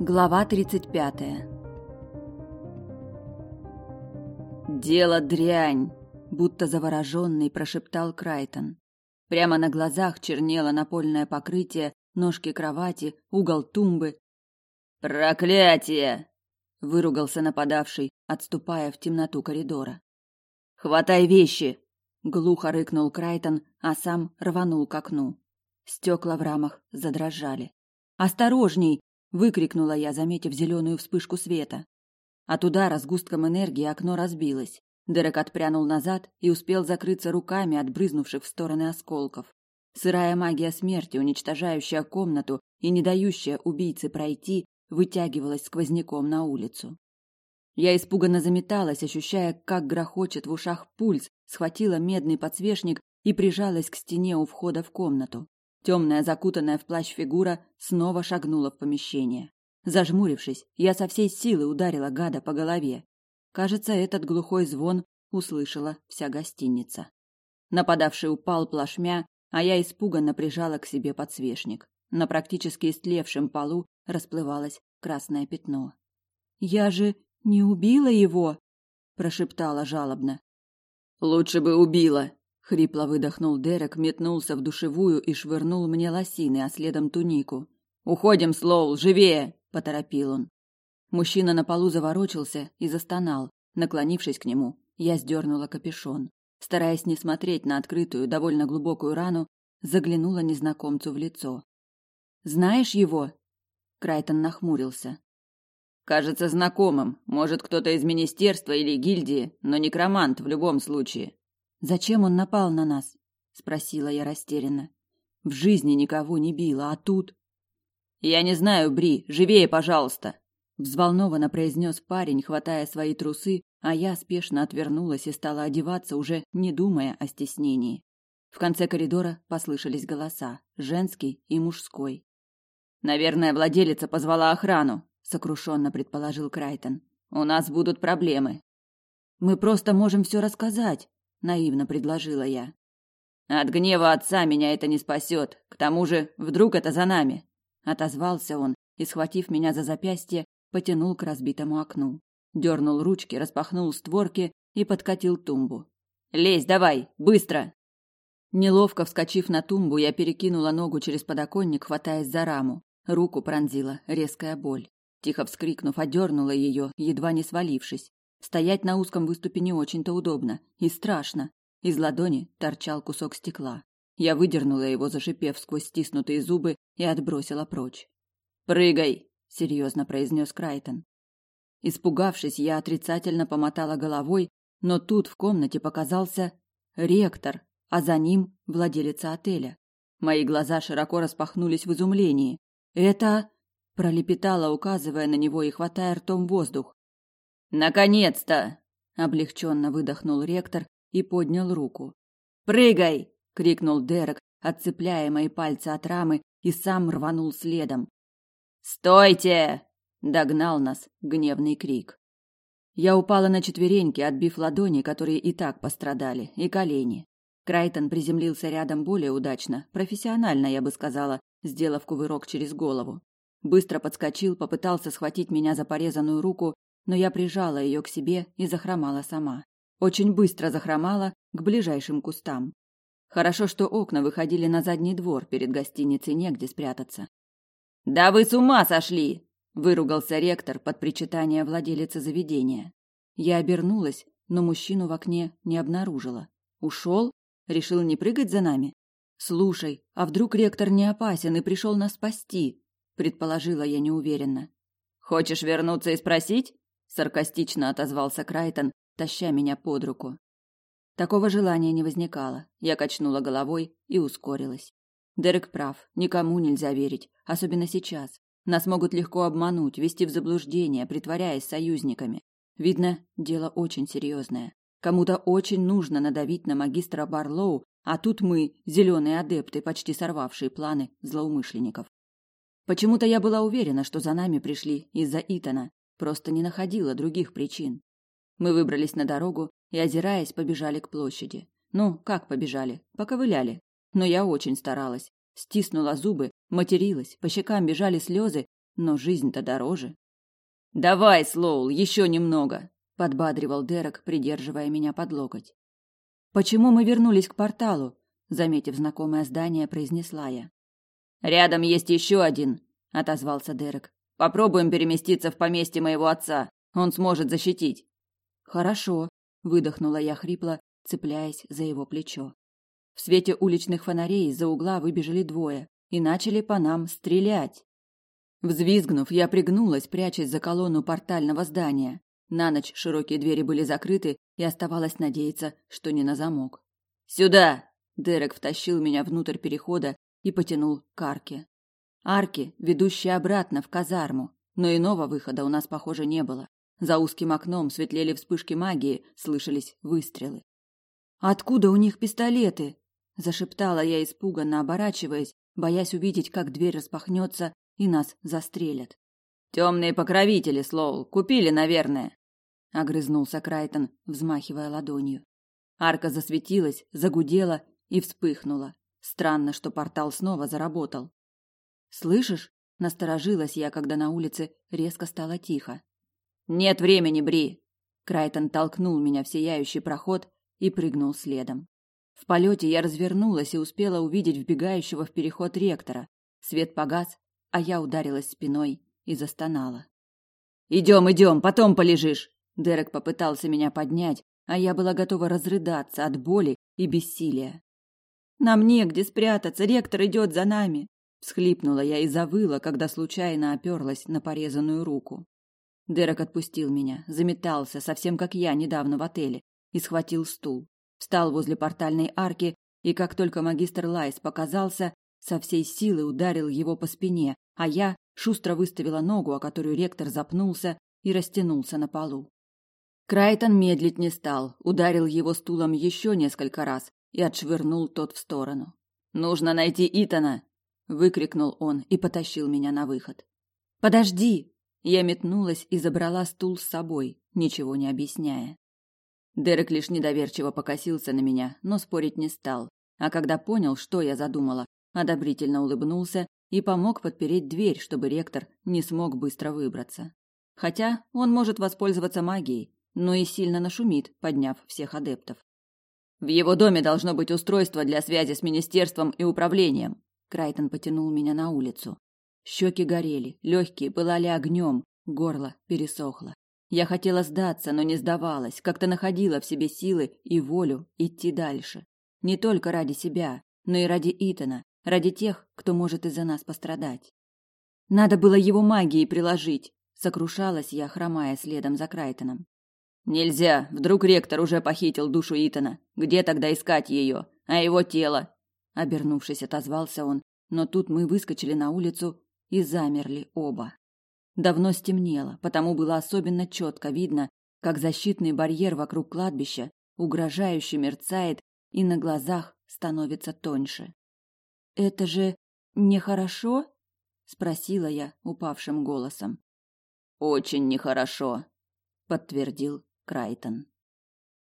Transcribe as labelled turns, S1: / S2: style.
S1: Глава 35. Дело дрянь, будто завороженный прошептал Крайтон. Прямо на глазах чернело напольное покрытие, ножки кровати, угол тумбы. Проклятие! выругался нападавший, отступая в темноту коридора. Хватай вещи, глухо рыкнул Крайтон, а сам рванул к окну. Стекла в рамах задрожали. Осторожней, выкрикнула я, заметив зеленую вспышку света. От удара с густком энергии окно разбилось. Дерек отпрянул назад и успел закрыться руками от брызнувших в стороны осколков. Сырая магия смерти, уничтожающая комнату и не дающая убийце пройти, вытягивалась сквозняком на улицу. Я испуганно заметалась, ощущая, как грохочет в ушах пульс, схватила медный подсвечник и прижалась к стене у входа в комнату. Темная, закутанная в плащ фигура снова шагнула в помещение. Зажмурившись, я со всей силы ударила гада по голове. Кажется, этот глухой звон услышала вся гостиница. Нападавший упал плашмя, а я испуганно прижала к себе подсвечник. На практически истлевшем полу расплывалось красное пятно. «Я же не убила его!» – прошептала жалобно. «Лучше бы убила!» Хрипло выдохнул Дерек, метнулся в душевую и швырнул мне лосины, а следом тунику. «Уходим, Слоул, живее!» – поторопил он. Мужчина на полу заворочился и застонал. Наклонившись к нему, я сдернула капюшон. Стараясь не смотреть на открытую, довольно глубокую рану, заглянула незнакомцу в лицо. «Знаешь его?» Крайтон нахмурился. «Кажется знакомым. Может, кто-то из министерства или гильдии, но некромант в любом случае. Зачем он напал на нас? спросила я растерянно. В жизни никого не била, а тут Я не знаю, Бри, живее, пожалуйста, взволнованно произнес парень, хватая свои трусы, а я спешно отвернулась и стала одеваться, уже не думая о стеснении. В конце коридора послышались голоса, женский и мужской. Наверное, владелица позвала охрану, сокрушенно предположил Крайтон. У нас будут проблемы. Мы просто можем все рассказать, наивно предложила я. От гнева отца меня это не спасет. К тому же, вдруг это за нами, отозвался он и схватив меня за запястье, потянул к разбитому окну. Дернул ручки, распахнул створки и подкатил тумбу. Лезь, давай, быстро. Неловко вскочив на тумбу, я перекинула ногу через подоконник, хватаясь за раму. Руку пронзила резкая боль. Тихо вскрикнув, одернула ее, едва не свалившись. Стоять на узком выступе не очень-то удобно и страшно. Из ладони торчал кусок стекла. Я выдернула его, зашипев сквозь стиснутые зубы, и отбросила прочь. «Прыгай!» — серьезно произнес Крайтон. Испугавшись, я отрицательно помотала головой, но тут в комнате показался ректор, а за ним владелица отеля. Мои глаза широко распахнулись в изумлении. «Это...» — пролепетала, указывая на него и хватая ртом воздух. Наконец-то, облегченно выдохнул ректор и поднял руку. Прыгай, крикнул Дерек, отцепляя мои пальцы от рамы, и сам рванул следом. Стойте! догнал нас гневный крик. Я упала на четвереньки, отбив ладони, которые и так пострадали, и колени. Крайтон приземлился рядом более удачно, профессионально, я бы сказала, сделав кувырок через голову. Быстро подскочил, попытался схватить меня за порезанную руку, но я прижала ее к себе и захромала сама. Очень быстро захромала к ближайшим кустам. Хорошо, что окна выходили на задний двор, перед гостиницей негде спрятаться. «Да вы с ума сошли!» – выругался ректор под причитание владелицы заведения. Я обернулась, но мужчину в окне не обнаружила. Ушел? Решил не прыгать за нами? Слушай, а вдруг ректор не опасен и пришел нас спасти? Предположила я неуверенно. Хочешь вернуться и спросить? Саркастично отозвался Крайтон, таща меня под руку. Такого желания не возникало. Я качнула головой и ускорилась. Дерек прав, никому нельзя верить, особенно сейчас. Нас могут легко обмануть, ввести в заблуждение, притворяясь союзниками. Видно, дело очень серьезное. Кому-то очень нужно надавить на магистра Барлоу, а тут мы, зеленые адепты, почти сорвавшие планы злоумышленников. Почему-то я была уверена, что за нами пришли из-за Итана, Просто не находила других причин. Мы выбрались на дорогу и, озираясь, побежали к площади. Ну, как побежали? Поковыляли. Но я очень старалась. Стиснула зубы, материлась, по щекам бежали слезы, но жизнь-то дороже. Давай, Слоул, еще немного, подбадривал Дерек, придерживая меня под локоть. Почему мы вернулись к порталу? заметив знакомое здание, произнесла я. Рядом есть еще один, отозвался Дерек. Попробуем переместиться в поместье моего отца. Он сможет защитить. Хорошо, выдохнула я хрипло, цепляясь за его плечо. В свете уличных фонарей из-за угла выбежали двое и начали по нам стрелять. Взвизгнув, я пригнулась, прячась за колонну портального здания. На ночь широкие двери были закрыты, и оставалось надеяться, что не на замок. «Сюда!» Дерек втащил меня внутрь перехода и потянул к арке. Арки, ведущие обратно в казарму, но иного выхода у нас, похоже, не было. За узким окном светлели вспышки магии, слышались выстрелы. «Откуда у них пистолеты?» – зашептала я испуганно, оборачиваясь, боясь увидеть, как дверь распахнется и нас застрелят. «Темные покровители, Слоул, купили, наверное», – огрызнулся Крайтон, взмахивая ладонью. Арка засветилась, загудела и вспыхнула. Странно, что портал снова заработал. «Слышишь?» – насторожилась я, когда на улице резко стало тихо. «Нет времени, Бри!» Крайтон толкнул меня в сияющий проход и прыгнул следом. В полете я развернулась и успела увидеть вбегающего в переход ректора. Свет погас, а я ударилась спиной и застонала. «Идем, идем, потом полежишь!» Дерек попытался меня поднять, а я была готова разрыдаться от боли и бессилия. «Нам негде спрятаться, ректор идет за нами!» Всхлипнула я и завыла, когда случайно оперлась на порезанную руку. Дерек отпустил меня, заметался, совсем как я недавно в отеле, и схватил стул. Встал возле портальной арки, и как только магистр Лайс показался, со всей силы ударил его по спине, а я шустро выставила ногу, о которую ректор запнулся и растянулся на полу. Крайтон медлить не стал, ударил его стулом еще несколько раз и отшвырнул тот в сторону. «Нужно найти Итана!» – выкрикнул он и потащил меня на выход. «Подожди!» Я метнулась и забрала стул с собой, ничего не объясняя. Дерек лишь недоверчиво покосился на меня, но спорить не стал, а когда понял, что я задумала, одобрительно улыбнулся и помог подпереть дверь, чтобы ректор не смог быстро выбраться. Хотя он может воспользоваться магией, но и сильно нашумит, подняв всех адептов. В его доме должно быть устройство для связи с министерством и управлением. Крайтон потянул меня на улицу. Щеки горели, легкие пылали огнем, горло пересохло. Я хотела сдаться, но не сдавалась, как-то находила в себе силы и волю идти дальше. Не только ради себя, но и ради Итана, ради тех, кто может из-за нас пострадать. Надо было его магией приложить, сокрушалась я, хромая следом за Крайтоном. Нельзя, вдруг ректор уже похитил душу Итана. Где тогда искать ее? А его тело? Обернувшись, отозвался он, но тут мы выскочили на улицу и замерли оба. Давно стемнело, потому было особенно четко видно, как защитный барьер вокруг кладбища угрожающе мерцает и на глазах становится тоньше. Это же нехорошо? спросила я упавшим голосом. Очень нехорошо, подтвердил Крайтон.